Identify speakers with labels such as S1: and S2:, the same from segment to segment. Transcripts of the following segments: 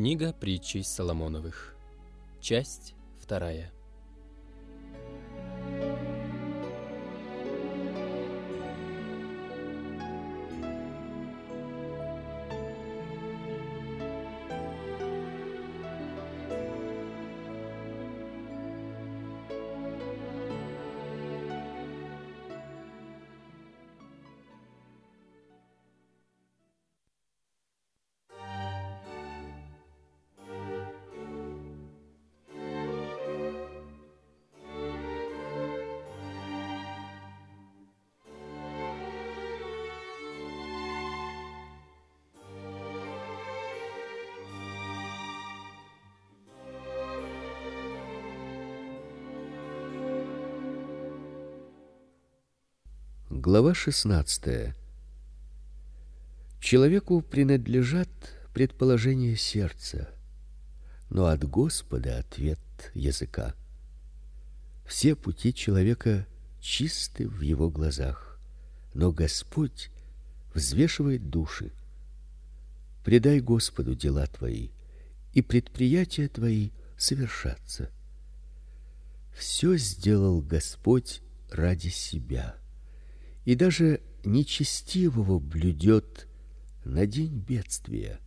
S1: Книга притчей Соломоновых. Часть вторая.
S2: Глава 16. Человеку принадлежат предположения сердца, но от Господа ответ языка. Все пути человека чисты в его глазах, но Господь взвешивает души. Предай Господу дела твои, и предприятия твои совершатся. Все сделал Господь ради себя и даже нечестивого блюдет на день бедствия.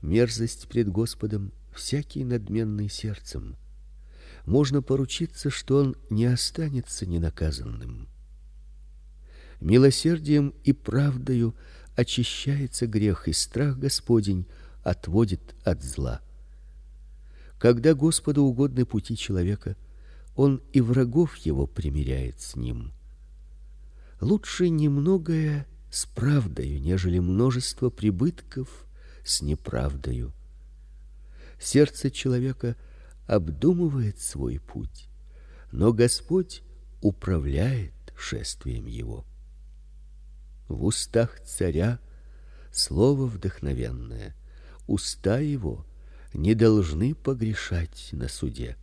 S2: Мерзость пред Господом всякий надменный сердцем. Можно поручиться, что он не останется ненаказанным. Милосердием и правдою очищается грех, и страх Господень отводит от зла. Когда Господу угодны пути человека, он и врагов его примиряет с ним. Лучше немногое с правдою, нежели множество прибытков с неправдою. Сердце человека обдумывает свой путь, но Господь управляет шествием его. В устах царя слово вдохновенное, уста его не должны погрешать на суде.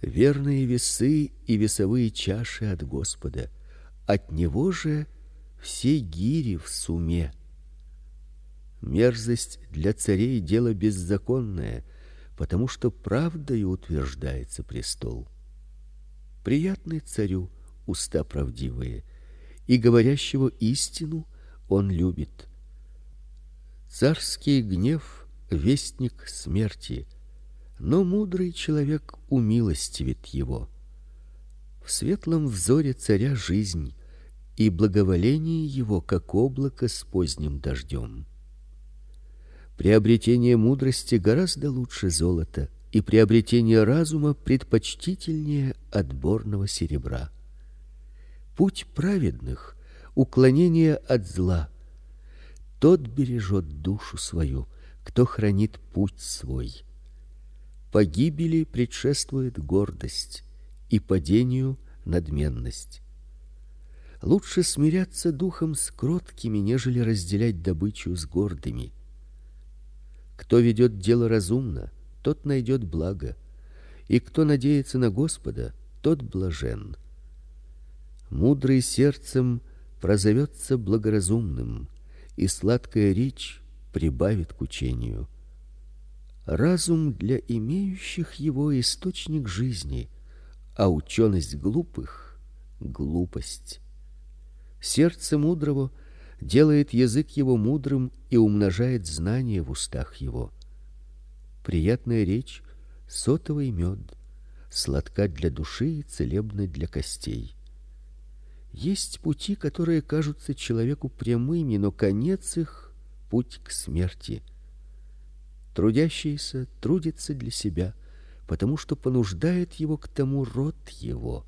S2: Верные весы и весовые чаши от Господа — от него же все гири в суме. Мерзость для царей дело беззаконное, потому что правдой утверждается престол. Приятны царю уста правдивые, и говорящего истину он любит. Царский гнев вестник смерти, но мудрый человек умилостивит его. В светлом взоре царя жизнь, и благоволение его как облако с поздним дождем. Приобретение мудрости гораздо лучше золота, и приобретение разума предпочтительнее отборного серебра. Путь праведных уклонение от зла. Тот бережет душу свою, кто хранит путь свой. Погибели предшествует гордость, и падению надменность. Лучше смиряться духом с кроткими, нежели разделять добычу с гордыми. Кто ведет дело разумно, тот найдет благо, и кто надеется на Господа, тот блажен. Мудрый сердцем прозовется благоразумным, и сладкая речь прибавит к учению. Разум для имеющих его источник жизни — а ученость глупых глупость. Сердце мудрого делает язык его мудрым и умножает знания в устах его. Приятная речь сотовый мед, сладка для души и целебна для костей. Есть пути, которые кажутся человеку прямыми, но конец их путь к смерти. Трудящийся трудится для себя, потому что понуждает его к тому род его.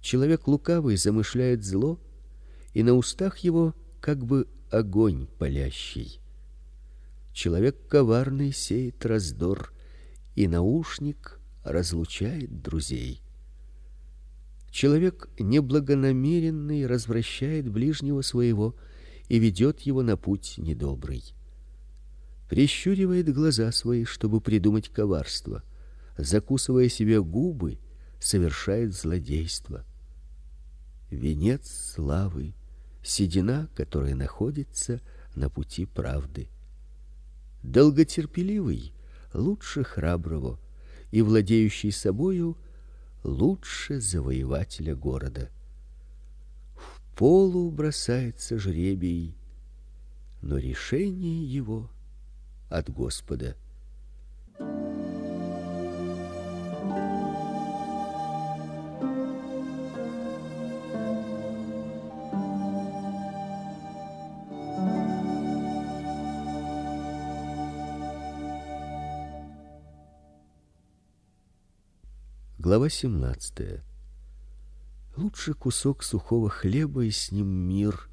S2: Человек лукавый замышляет зло, и на устах его как бы огонь палящий. Человек коварный сеет раздор, и наушник разлучает друзей. Человек неблагонамеренный развращает ближнего своего и ведет его на путь недобрый прищуривает глаза свои, чтобы придумать коварство, закусывая себе губы, совершает злодейство. Венец славы седина, которая находится на пути правды. Долготерпеливый лучше храброго, и владеющий собою лучше завоевателя города. В полу бросается жребий, но решение его от Господа. Глава 17. Лучше кусок сухого хлеба и с ним мир,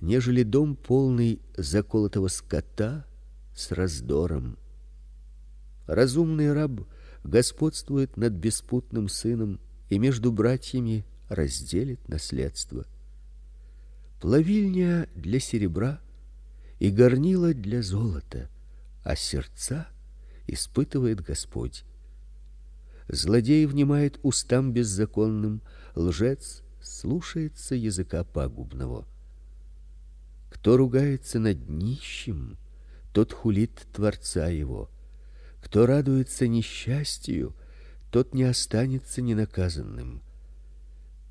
S2: нежели дом полный заколотого скота с раздором. Разумный раб господствует над беспутным сыном и между братьями разделит наследство. Плавильня для серебра и горнила для золота, а сердца испытывает Господь. Злодей внимает устам беззаконным, лжец слушается языка пагубного. Кто ругается над нищим, тот хулит творца его. Кто радуется несчастью, тот не останется ненаказанным.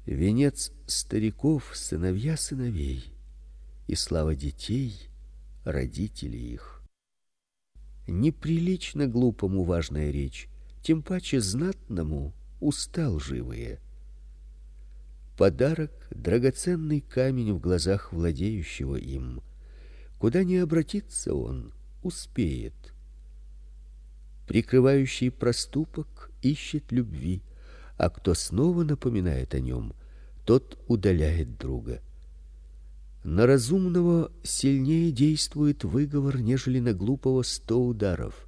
S2: Венец стариков сыновья сыновей, и слава детей родителей их. Неприлично глупому важная речь, тем паче знатному уста лживые. Подарок драгоценный камень в глазах владеющего им. Куда ни обратится он, успеет. Прикрывающий проступок ищет любви, а кто снова напоминает о нем, тот удаляет друга. На разумного сильнее действует выговор, нежели на глупого сто ударов.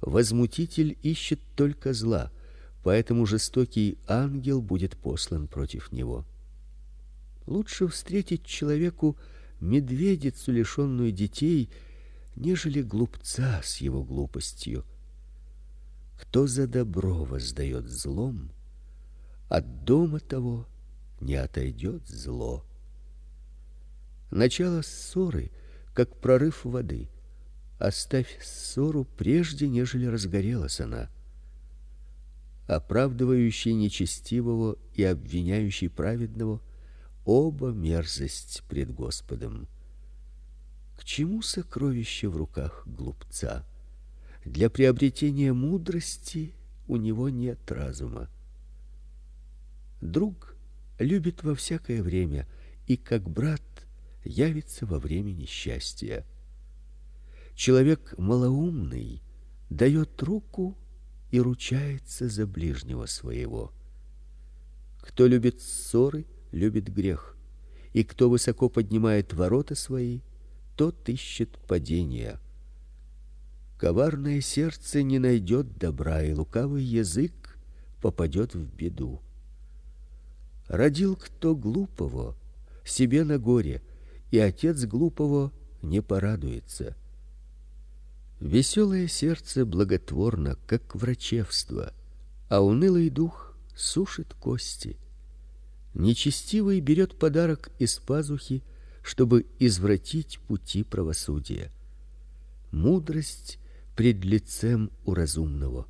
S2: Возмутитель ищет только зла, поэтому жестокий ангел будет послан против него. Лучше встретить человеку медведицу, лишенную детей, нежели глупца с его глупостью. Кто за добро воздает злом, от дома того не отойдет зло. Начало ссоры, как прорыв воды — Оставь ссору прежде, нежели разгорелась она. Оправдывающий нечестивого и обвиняющий праведного оба мерзость пред Господом. К чему сокровище в руках глупца? Для приобретения мудрости у него нет разума. Друг любит во всякое время и как брат явится во время несчастья. Человек малоумный дает руку и ручается за ближнего своего. Кто любит ссоры, любит грех, и кто высоко поднимает ворота свои, тот ищет падения. Коварное сердце не найдет добра, и лукавый язык попадет в беду. Родил кто глупого, себе на горе, и отец глупого не порадуется. Веселое сердце благотворно, как врачевство, а унылый дух сушит кости. Нечестивый берет подарок из пазухи, чтобы извратить пути правосудия. Мудрость пред лицем у разумного,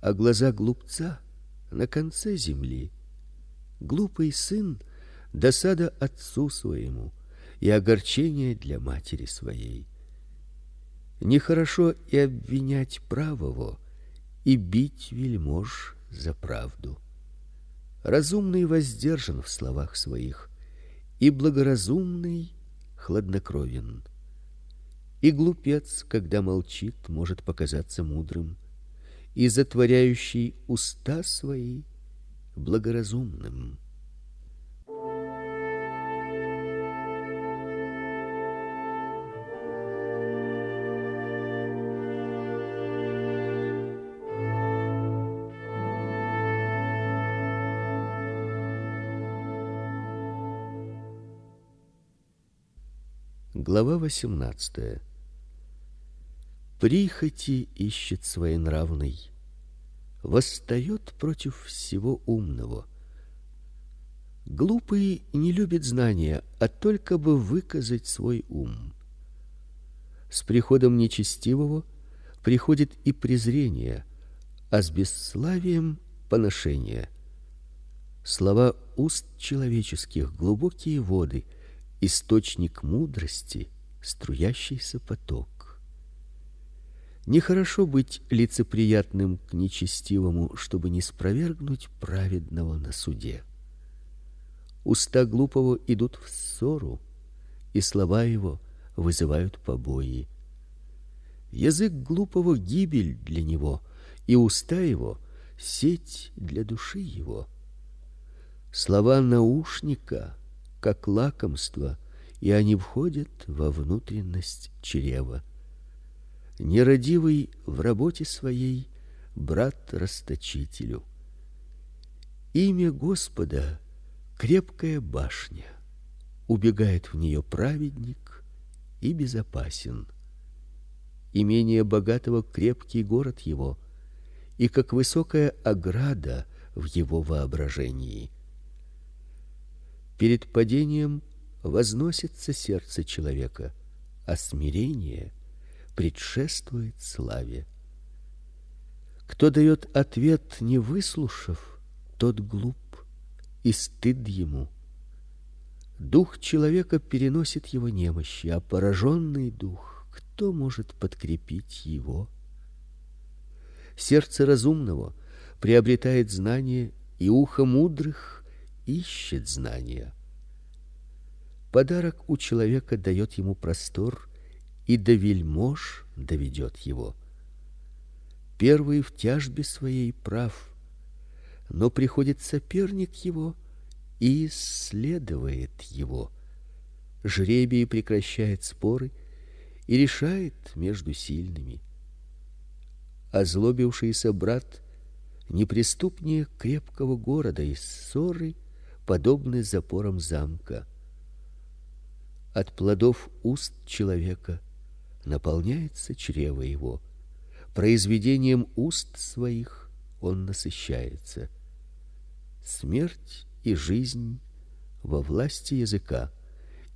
S2: а глаза глупца на конце земли. Глупый сын досада отцу своему и огорчение для матери своей. Нехорошо и обвинять правого, и бить вельмож за правду. Разумный воздержан в словах своих, и благоразумный хладнокровен. И глупец, когда молчит, может показаться мудрым, и затворяющий уста свои благоразумным. Глава 18. Прихоти ищет своенравный, восстает против всего умного. Глупый не любит знания, а только бы выказать свой ум. С приходом нечестивого приходит и презрение, а с бесславием поношение. Слова уст человеческих глубокие воды, источник мудрости, струящийся поток. Нехорошо быть лицеприятным к нечестивому, чтобы не спровергнуть праведного на суде. Уста глупого идут в ссору, и слова его вызывают побои. Язык глупого гибель для него, и уста его сеть для души его. Слова наушника, как лакомство, и они входят во внутренность чрева. Нерадивый в работе своей брат расточителю. Имя Господа крепкая башня. Убегает в нее праведник и безопасен. Имение богатого крепкий город его, и как высокая ограда в его воображении. Перед падением возносится сердце человека, а смирение предшествует славе. Кто дает ответ, не выслушав, тот глуп, и стыд ему. Дух человека переносит его немощи, а пораженный дух, кто может подкрепить его? Сердце разумного приобретает знание, и ухо мудрых ищет знания. Подарок у человека дает ему простор, и до вельмож доведет его. Первый в тяжбе своей прав, но приходит соперник его и исследует его. Жребий прекращает споры и решает между сильными. Озлобившийся брат неприступнее крепкого города, и ссоры подобны запорам замка. От плодов уст человека наполняется чрево его. Произведением уст своих он насыщается. Смерть и жизнь во власти языка,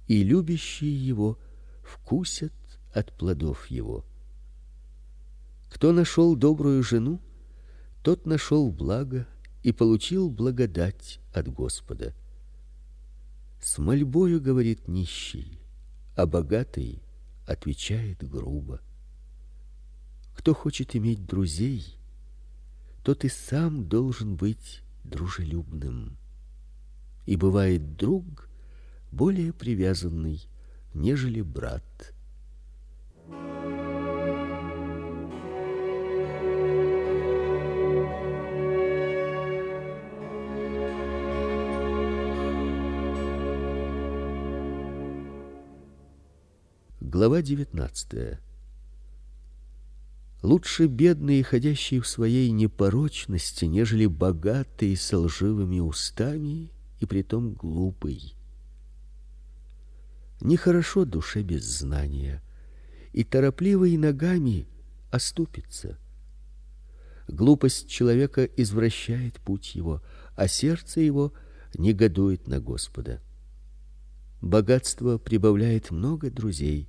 S2: и любящие его вкусят от плодов его. Кто нашел добрую жену, тот нашел благо и получил благодать от Господа. С мольбою говорит нищий, а богатый отвечает грубо. Кто хочет иметь друзей, тот и сам должен быть дружелюбным. И бывает друг более привязанный, нежели брат. Глава 19. Лучше бедный, ходящий в своей непорочности, нежели богатый с лживыми устами и притом глупый. Нехорошо душе без знания, и торопливый ногами оступится. Глупость человека извращает путь его, а сердце его негодует на Господа. Богатство прибавляет много друзей,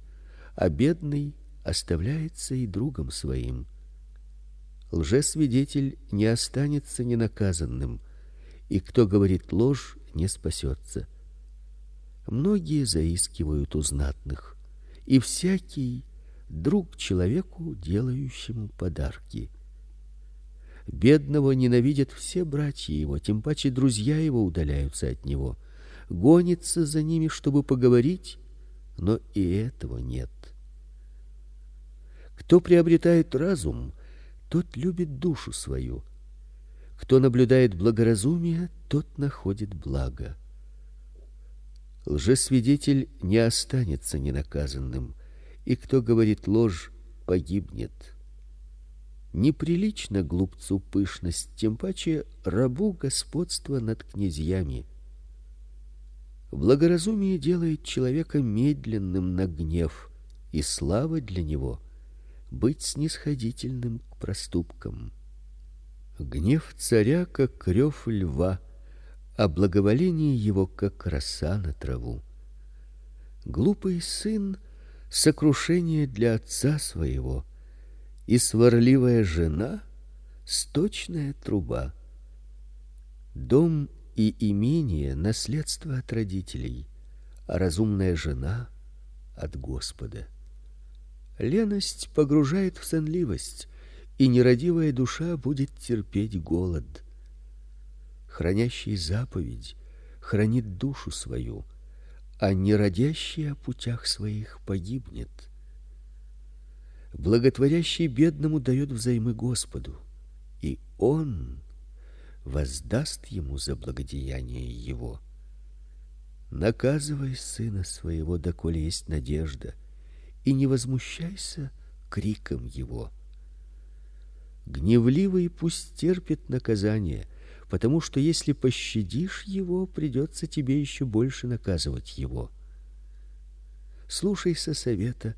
S2: а бедный оставляется и другом своим. Лжесвидетель не останется ненаказанным, и кто говорит ложь, не спасется. Многие заискивают у знатных, и всякий друг человеку, делающему подарки. Бедного ненавидят все братья его, тем паче друзья его удаляются от него. Гонится за ними, чтобы поговорить, но и этого нет. Кто приобретает разум, тот любит душу свою. Кто наблюдает благоразумие, тот находит благо. Лжесвидетель не останется ненаказанным, и кто говорит ложь, погибнет. Неприлично глупцу пышность, тем паче рабу господство над князьями. Благоразумие делает человека медленным на гнев, и слава для него быть снисходительным к проступкам. Гнев царя как рев льва, а благоволение его как роса на траву. Глупый сын сокрушение для отца своего, и сварливая жена сточная труба. Дом и имение наследство от родителей, а разумная жена от Господа. Леность погружает в сонливость, и нерадивая душа будет терпеть голод. Хранящий заповедь хранит душу свою, а нерадящий о путях своих погибнет. Благотворящий бедному дает взаймы Господу, и он воздаст ему за благодеяние его. Наказывай сына своего, доколе есть надежда, и не возмущайся криком его. Гневливый пусть терпит наказание, потому что если пощадишь его, придется тебе еще больше наказывать его. Слушайся совета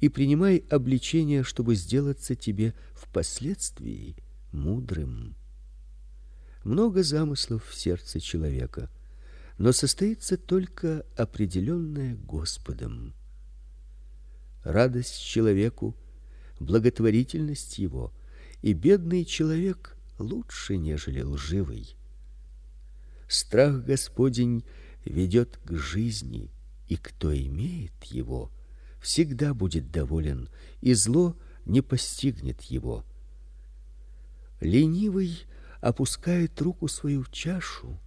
S2: и принимай обличение, чтобы сделаться тебе впоследствии мудрым. Много замыслов в сердце человека, но состоится только определенное Господом. Радость человеку, благотворительность его, и бедный человек лучше, нежели лживый. Страх Господень ведет к жизни, и кто имеет его, всегда будет доволен, и зло не постигнет его. Ленивый опускает руку свою в чашу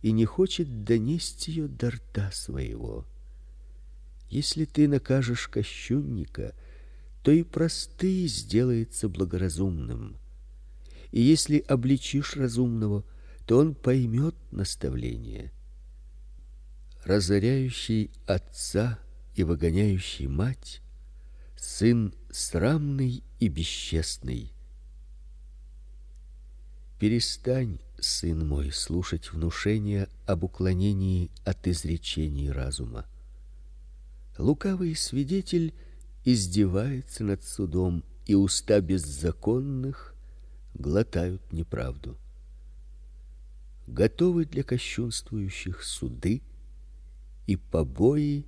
S2: и не хочет донести ее до рта своего. Если ты накажешь кощунника, то и простый сделается благоразумным. И если обличишь разумного, то он поймет наставление. Разоряющий отца и выгоняющий мать сын срамный и бесчестный. Перестань, сын мой, слушать внушения об уклонении от изречений разума. Лукавый свидетель издевается над судом, и уста беззаконных глотают неправду. Готовы для кощунствующих суды и побои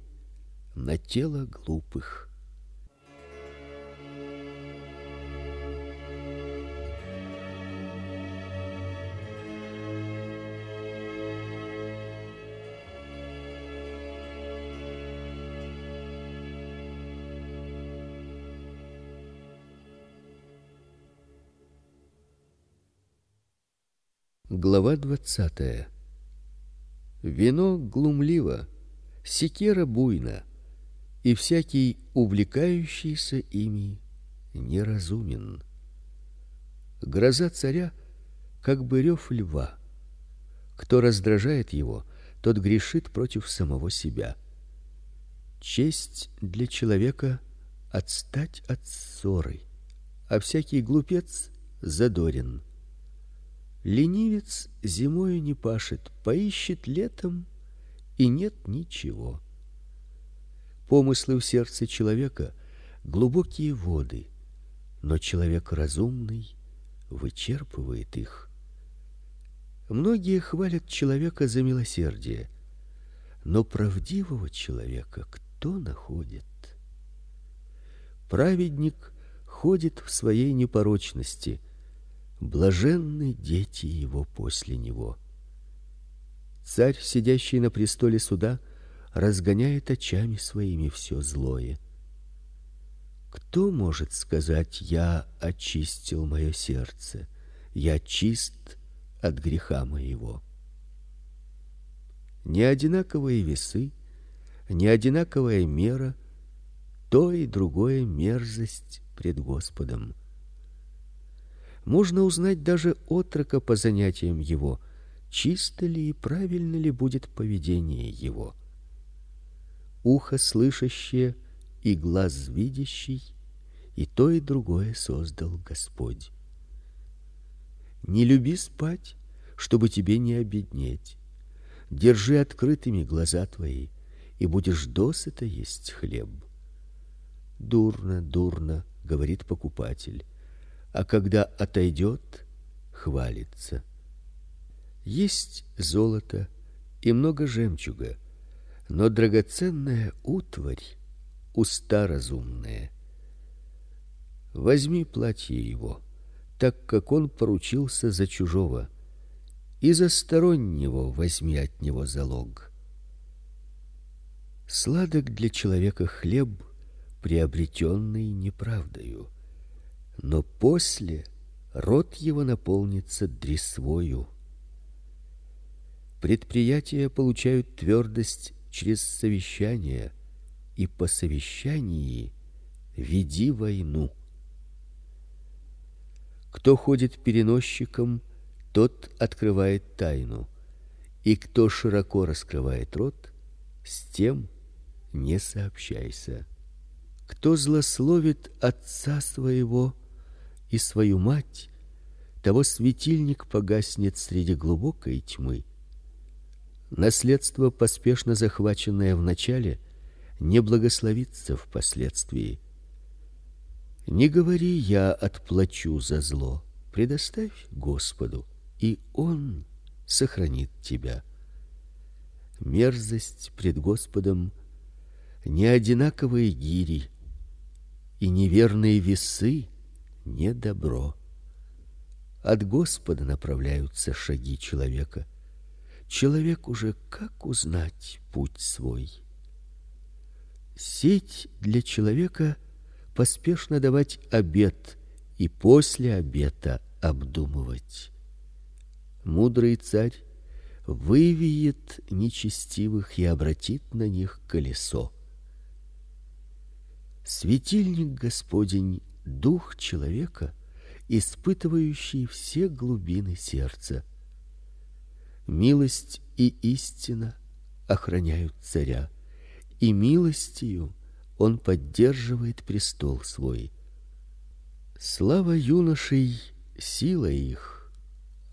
S2: на тело глупых. Глава двадцатая. Вино глумливо, секера буйна, и всякий увлекающийся ими неразумен. Гроза царя как бы рев льва. Кто раздражает его, тот грешит против самого себя. Честь для человека отстать от ссоры, а всякий глупец задорен. Ленивец зимою не пашет, поищет летом, и нет ничего. Помыслы в сердце человека глубокие воды, но человек разумный вычерпывает их. Многие хвалят человека за милосердие, но правдивого человека кто находит? Праведник ходит в своей непорочности, Блаженны дети его после него. Царь, сидящий на престоле суда, разгоняет очами своими все злое. Кто может сказать: я очистил мое сердце, я чист от греха моего? Не одинаковые весы, не одинаковая мера, то и другое мерзость пред Господом. Можно узнать даже отрока по занятиям его, чисто ли и правильно ли будет поведение его. Ухо слышащее и глаз видящий, и то и другое создал Господь. Не люби спать, чтобы тебе не обеднеть. Держи открытыми глаза твои, и будешь досыта есть хлеб. Дурно, дурно, говорит покупатель а когда отойдет, хвалится. Есть золото и много жемчуга, но драгоценная утварь уста разумные. Возьми платье его, так как он поручился за чужого, и за стороннего возьми от него залог. Сладок для человека хлеб, приобретенный неправдою, но после рот его наполнится дресвою. Предприятия получают твердость через совещание, и по совещании веди войну. Кто ходит переносчиком, тот открывает тайну, и кто широко раскрывает рот, с тем не сообщайся. Кто злословит отца своего и свою мать, того светильник погаснет среди глубокой тьмы. Наследство, поспешно захваченное в начале, не благословится впоследствии. Не говори я отплачу за зло, предоставь Господу, и он сохранит тебя. Мерзость пред Господом не одинаковые гири, и неверные весы не добро. От Господа направляются шаги человека. Человек уже как узнать путь свой? Сеть для человека поспешно давать обет и после обета обдумывать. Мудрый царь вывеет нечестивых и обратит на них колесо. Светильник Господень дух человека, испытывающий все глубины сердца. Милость и истина охраняют царя, и милостью он поддерживает престол свой. Слава юношей сила их,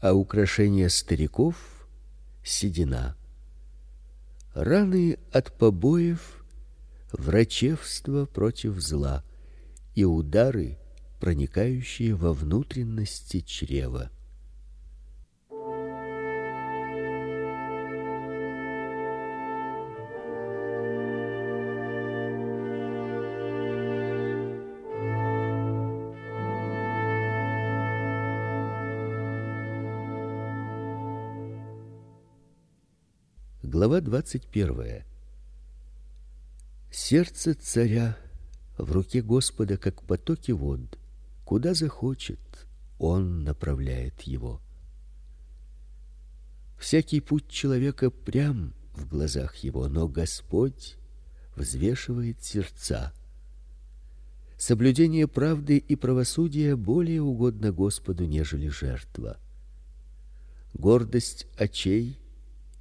S2: а украшение стариков седина. Раны от побоев врачевство против зла и удары, проникающие во внутренности чрева. Глава двадцать первая. Сердце царя в руке Господа, как потоки вод, куда захочет, он направляет его. Всякий путь человека прям в глазах его, но Господь взвешивает сердца. Соблюдение правды и правосудия более угодно Господу, нежели жертва. Гордость очей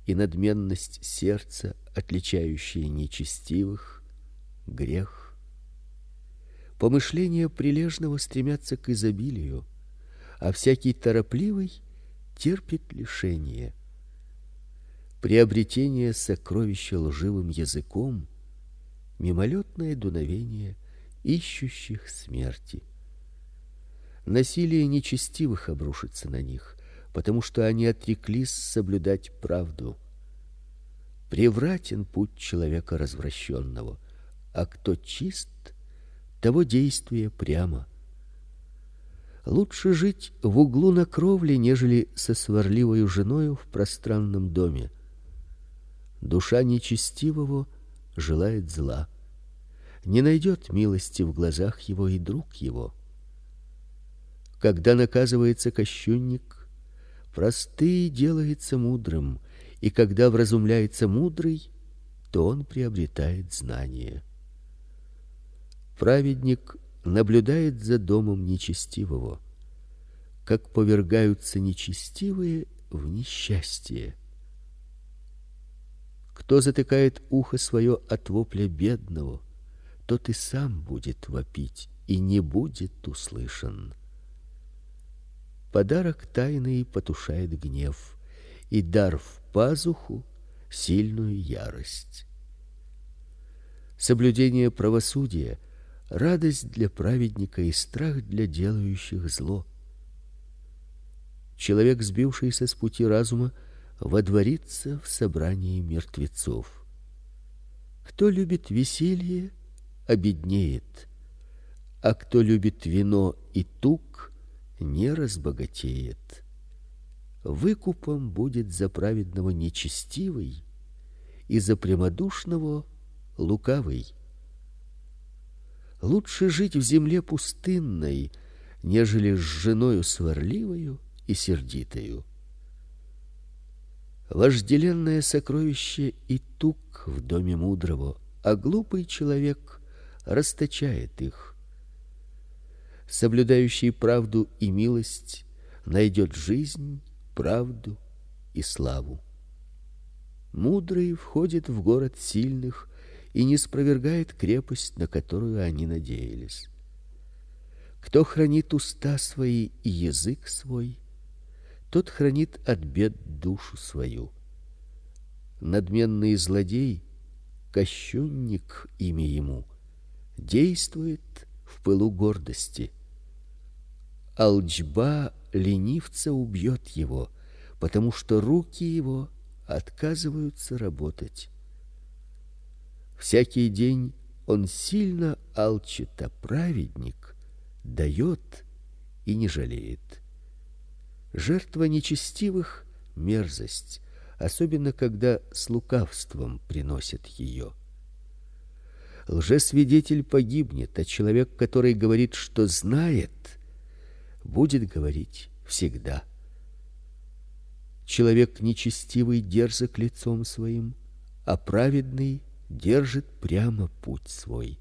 S2: и надменность сердца, отличающие нечестивых, грех. Помышления прилежного стремятся к изобилию, а всякий торопливый терпит лишение. Приобретение сокровища лживым языком мимолетное дуновение ищущих смерти. Насилие нечестивых обрушится на них, потому что они отреклись соблюдать правду. Превратен путь человека развращенного — а кто чист, того действие прямо. Лучше жить в углу на кровле, нежели со сварливой женою в пространном доме. Душа нечестивого желает зла, не найдет милости в глазах его и друг его. Когда наказывается кощунник, простый делается мудрым, и когда вразумляется мудрый, то он приобретает знание. Праведник наблюдает за домом нечестивого, как повергаются нечестивые в несчастье. Кто затыкает ухо свое от вопля бедного, тот и сам будет вопить и не будет услышан. Подарок тайный потушает гнев, и дар в пазуху сильную ярость. Соблюдение правосудия — радость для праведника и страх для делающих зло. Человек, сбившийся с пути разума, водворится в собрании мертвецов. Кто любит веселье, обеднеет, а кто любит вино и тук, не разбогатеет. Выкупом будет за праведного нечестивый и за прямодушного лукавый. Лучше жить в земле пустынной, нежели с женою сварливою и сердитою. Вожделенное сокровище и тук в доме мудрого, а глупый человек расточает их. Соблюдающий правду и милость найдет жизнь, правду и славу. Мудрый входит в город сильных и не спровергает крепость, на которую они надеялись. Кто хранит уста свои и язык свой, тот хранит от бед душу свою. Надменный злодей, кощунник имя ему, действует в пылу гордости. Алджба ленивца убьет его, потому что руки его отказываются работать. Всякий день он сильно алчит, а праведник дает и не жалеет. Жертва нечестивых мерзость, особенно когда с лукавством приносят ее. Лжесвидетель погибнет, а человек, который говорит, что знает, будет говорить всегда. Человек нечестивый дерзок лицом своим, а праведный держит прямо путь свой.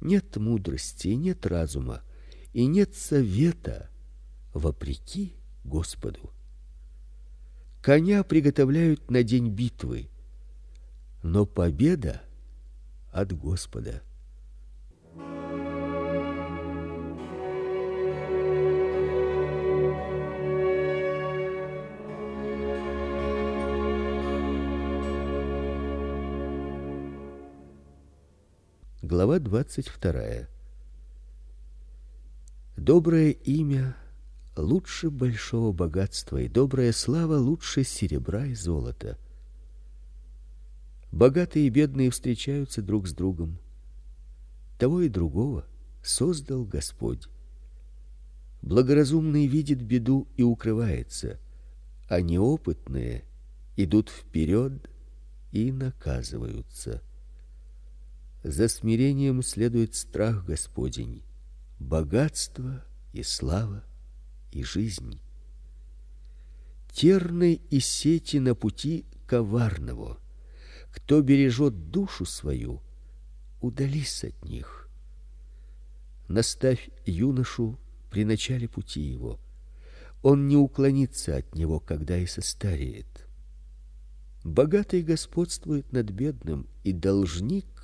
S2: Нет мудрости, нет разума и нет совета вопреки Господу. Коня приготовляют на день битвы, но победа от Господа. Глава двадцать вторая. Доброе имя лучше большого богатства, и добрая слава лучше серебра и золота. Богатые и бедные встречаются друг с другом. Того и другого создал Господь. Благоразумный видит беду и укрывается, а неопытные идут вперед и наказываются. За смирением следует страх Господень, богатство и слава и жизнь. Терны и сети на пути коварного. Кто бережет душу свою, удались от них. Наставь юношу при начале пути его. Он не уклонится от него, когда и состареет. Богатый господствует над бедным, и должник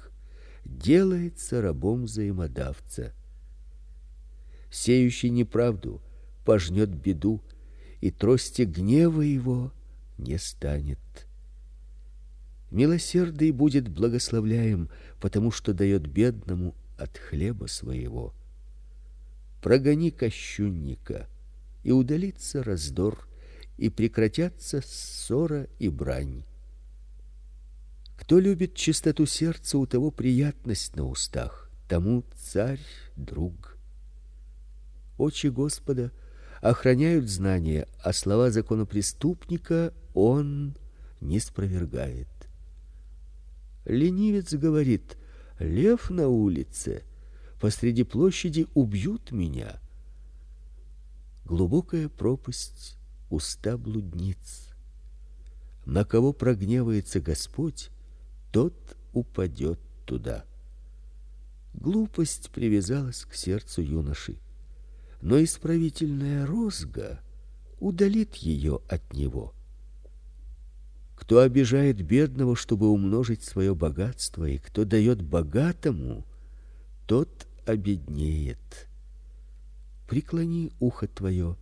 S2: делается рабом взаимодавца. Сеющий неправду пожнет беду, и трости гнева его не станет. Милосердный будет благословляем, потому что дает бедному от хлеба своего. Прогони кощунника, и удалится раздор, и прекратятся ссора и брань. Кто любит чистоту сердца, у того приятность на устах, тому царь друг. Очи Господа охраняют знания, а слова законопреступника он не спровергает. Ленивец говорит: лев на улице, посреди площади убьют меня. Глубокая пропасть уста блудниц. На кого прогневается Господь, тот упадет туда. Глупость привязалась к сердцу юноши, но исправительная розга удалит ее от него. Кто обижает бедного, чтобы умножить свое богатство, и кто дает богатому, тот обеднеет. Преклони ухо твое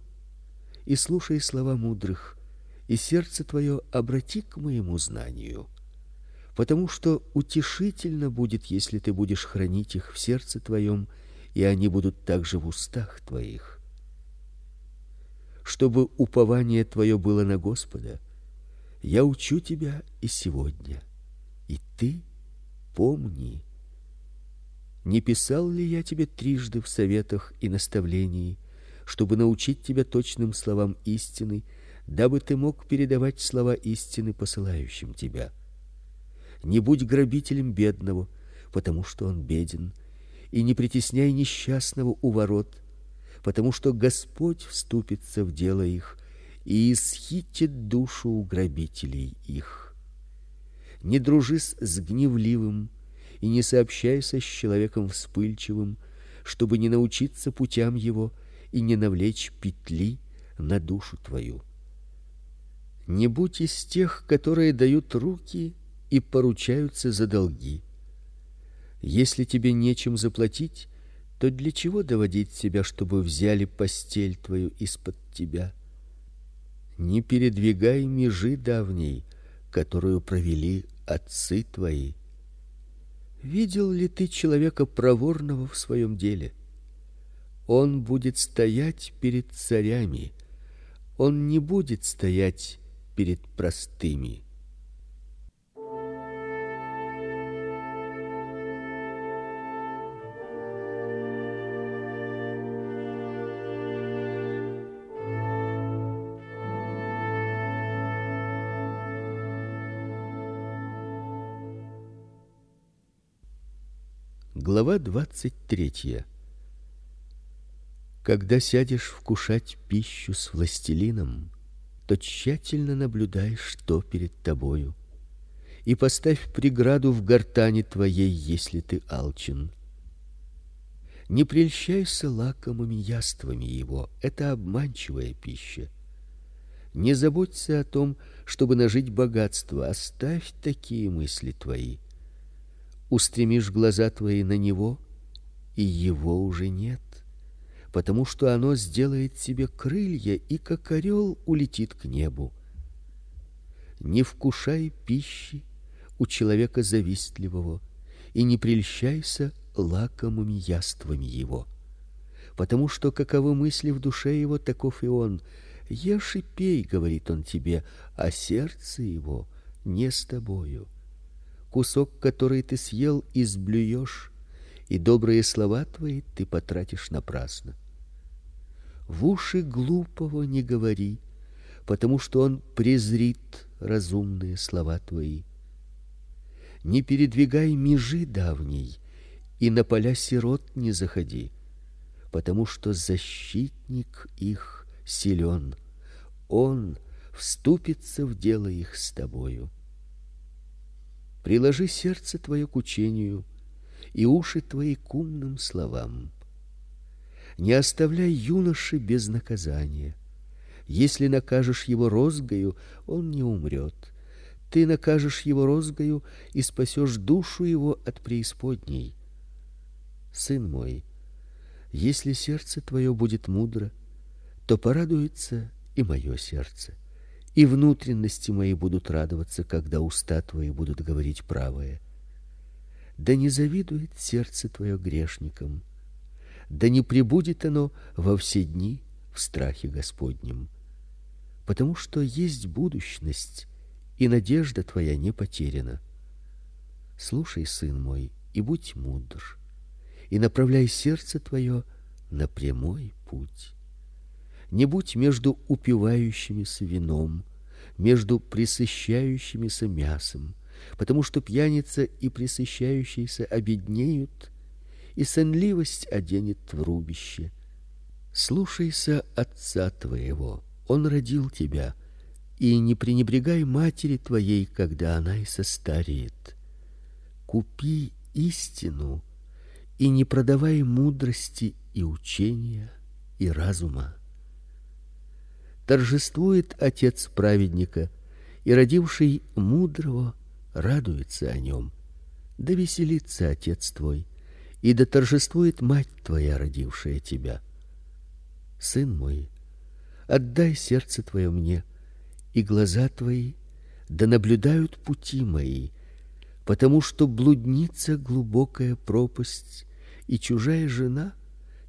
S2: и слушай слова мудрых, и сердце твое обрати к моему знанию потому что утешительно будет, если ты будешь хранить их в сердце твоем, и они будут также в устах твоих. Чтобы упование твое было на Господа, я учу тебя и сегодня. И ты помни, Не писал ли я тебе трижды в советах и наставлении, чтобы научить тебя точным словам истины, дабы ты мог передавать слова истины посылающим тебя? Не будь грабителем бедного, потому что он беден, и не притесняй несчастного у ворот, потому что Господь вступится в дело их и исхитит душу у грабителей их. Не дружи с гневливым и не сообщайся с человеком вспыльчивым, чтобы не научиться путям его и не навлечь петли на душу твою. Не будь из тех, которые дают руки и поручаются за долги. Если тебе нечем заплатить, то для чего доводить себя, чтобы взяли постель твою из-под тебя? Не передвигай межи давней, которую провели отцы твои. Видел ли ты человека проворного в своем деле? Он будет стоять перед царями, он не будет стоять перед простыми. Глава двадцать третья. Когда сядешь вкушать пищу с властелином, то тщательно наблюдай, что перед тобою, и поставь преграду в гортани твоей, если ты алчен. Не прельщайся лакомыми яствами его, это обманчивая пища. Не заботься о том, чтобы нажить богатство, оставь такие мысли твои устремишь глаза твои на него, и его уже нет, потому что оно сделает себе крылья и как орел улетит к небу. Не вкушай пищи у человека завистливого и не прельщайся лакомыми яствами его, потому что каковы мысли в душе его, таков и он. Ешь и пей, говорит он тебе, а сердце его не с тобою кусок, который ты съел, изблюешь, и добрые слова твои ты потратишь напрасно. В уши глупого не говори, потому что он презрит разумные слова твои. Не передвигай межи давней, и на поля сирот не заходи, потому что защитник их силен, он вступится в дело их с тобою. Приложи сердце твое к учению и уши твои к умным словам. Не оставляй юноши без наказания. Если накажешь его розгою, он не умрет. Ты накажешь его розгою и спасешь душу его от преисподней. Сын мой, если сердце твое будет мудро, то порадуется и мое сердце и внутренности мои будут радоваться, когда уста твои будут говорить правое. Да не завидует сердце твое грешникам, да не пребудет оно во все дни в страхе Господнем, потому что есть будущность, и надежда твоя не потеряна. Слушай, сын мой, и будь мудр, и направляй сердце твое на прямой путь не будь между упивающимися вином, между присыщающимися мясом, потому что пьяница и присыщающийся обеднеют, и сонливость оденет в рубище. Слушайся отца твоего, он родил тебя, и не пренебрегай матери твоей, когда она и состареет. Купи истину и не продавай мудрости и учения и разума торжествует отец праведника, и родивший мудрого радуется о нем. Да веселится отец твой, и да торжествует мать твоя, родившая тебя. Сын мой, отдай сердце твое мне, и глаза твои да наблюдают пути мои, потому что блудница глубокая пропасть, и чужая жена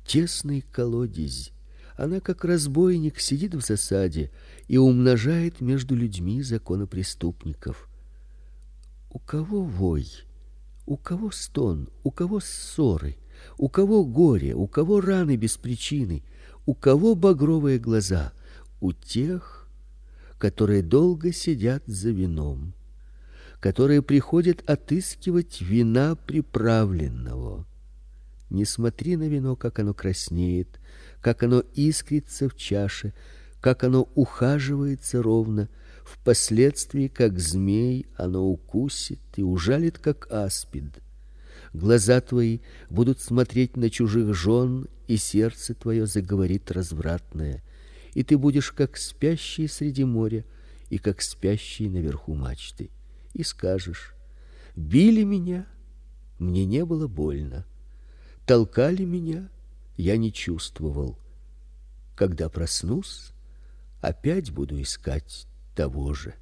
S2: тесный колодезь. Она как разбойник сидит в засаде и умножает между людьми законопреступников. У кого вой, У кого стон, у кого ссоры, у кого горе, у кого раны без причины, у кого багровые глаза, у тех, которые долго сидят за вином, которые приходят отыскивать вина приправленного. Не смотри на вино, как оно краснеет, как оно искрится в чаше, как оно ухаживается ровно, впоследствии как змей оно укусит и ужалит как аспид. Глаза твои будут смотреть на чужих жен, и сердце твое заговорит развратное, и ты будешь как спящий среди моря и как спящий наверху мачты, и скажешь: били меня, мне не было больно. Толкали меня, я не чувствовал. Когда проснусь, опять буду искать того же.